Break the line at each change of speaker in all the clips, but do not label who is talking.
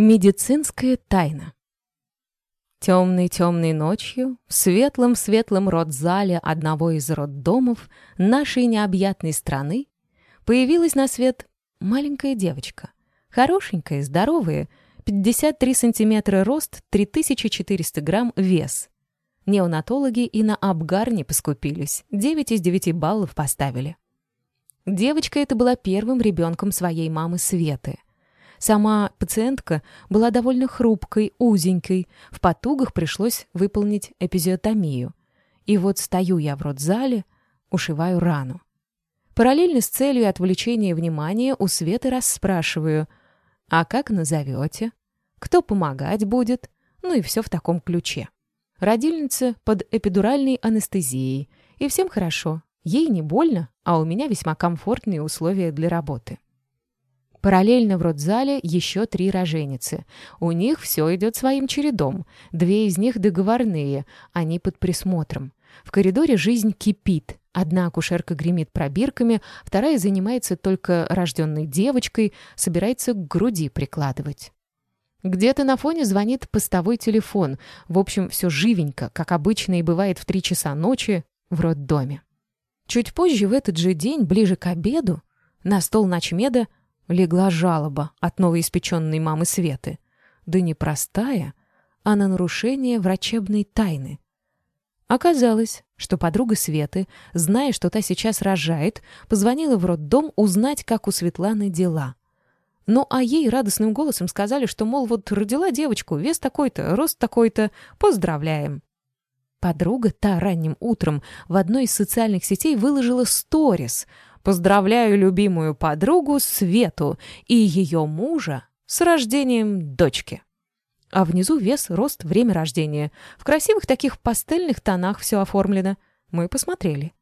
Медицинская тайна. Темной-темной ночью в светлом-светлом родзале одного из роддомов нашей необъятной страны появилась на свет маленькая девочка. Хорошенькая, здоровая, 53 сантиметра рост, 3400 грамм вес. Неонатологи и на Абгар не поскупились, 9 из 9 баллов поставили. Девочка эта была первым ребенком своей мамы Светы — Сама пациентка была довольно хрупкой, узенькой. В потугах пришлось выполнить эпизиотомию. И вот стою я в родзале, ушиваю рану. Параллельно с целью отвлечения внимания у Светы расспрашиваю, а как назовете? Кто помогать будет? Ну и все в таком ключе. Родильница под эпидуральной анестезией. И всем хорошо. Ей не больно, а у меня весьма комфортные условия для работы. Параллельно в родзале еще три роженицы. У них все идет своим чередом. Две из них договорные, они под присмотром. В коридоре жизнь кипит. Одна акушерка гремит пробирками, вторая занимается только рожденной девочкой, собирается к груди прикладывать. Где-то на фоне звонит постовой телефон. В общем, все живенько, как обычно и бывает в три часа ночи в роддоме. Чуть позже в этот же день, ближе к обеду, на стол ночмеда легла жалоба от новоиспеченной мамы Светы. Да не простая, а на нарушение врачебной тайны. Оказалось, что подруга Светы, зная, что та сейчас рожает, позвонила в роддом узнать, как у Светланы дела. Ну, а ей радостным голосом сказали, что, мол, вот родила девочку, вес такой-то, рост такой-то, поздравляем. Подруга та ранним утром в одной из социальных сетей выложила сторис — Поздравляю любимую подругу Свету и ее мужа с рождением дочки. А внизу вес, рост, время рождения. В красивых таких пастельных тонах все оформлено. Мы посмотрели.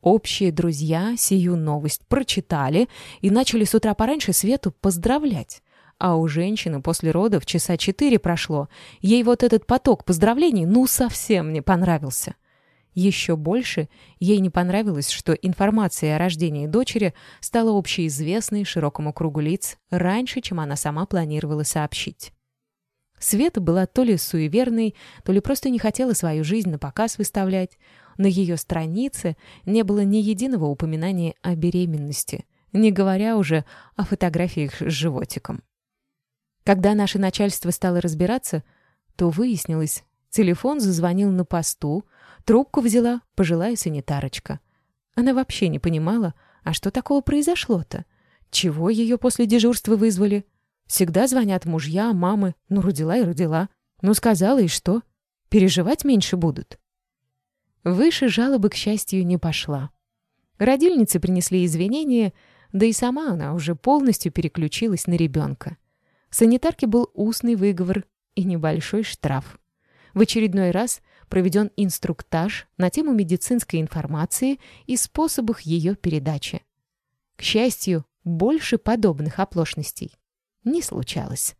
Общие друзья сию новость прочитали и начали с утра пораньше Свету поздравлять. А у женщины после родов часа четыре прошло. Ей вот этот поток поздравлений ну совсем не понравился. Еще больше ей не понравилось, что информация о рождении дочери стала общеизвестной широкому кругу лиц раньше, чем она сама планировала сообщить. Света была то ли суеверной, то ли просто не хотела свою жизнь на показ выставлять. На ее странице не было ни единого упоминания о беременности, не говоря уже о фотографиях с животиком. Когда наше начальство стало разбираться, то выяснилось, телефон зазвонил на посту, Трубку взяла пожилая санитарочка. Она вообще не понимала, а что такого произошло-то? Чего ее после дежурства вызвали? Всегда звонят мужья, мамы. Ну, родила и родила. Ну, сказала, и что? Переживать меньше будут. Выше жалобы, к счастью, не пошла. Родильницы принесли извинения, да и сама она уже полностью переключилась на ребенка. Санитарке был устный выговор и небольшой штраф. В очередной раз проведен инструктаж на тему медицинской информации и способах ее передачи. К счастью, больше подобных оплошностей не случалось.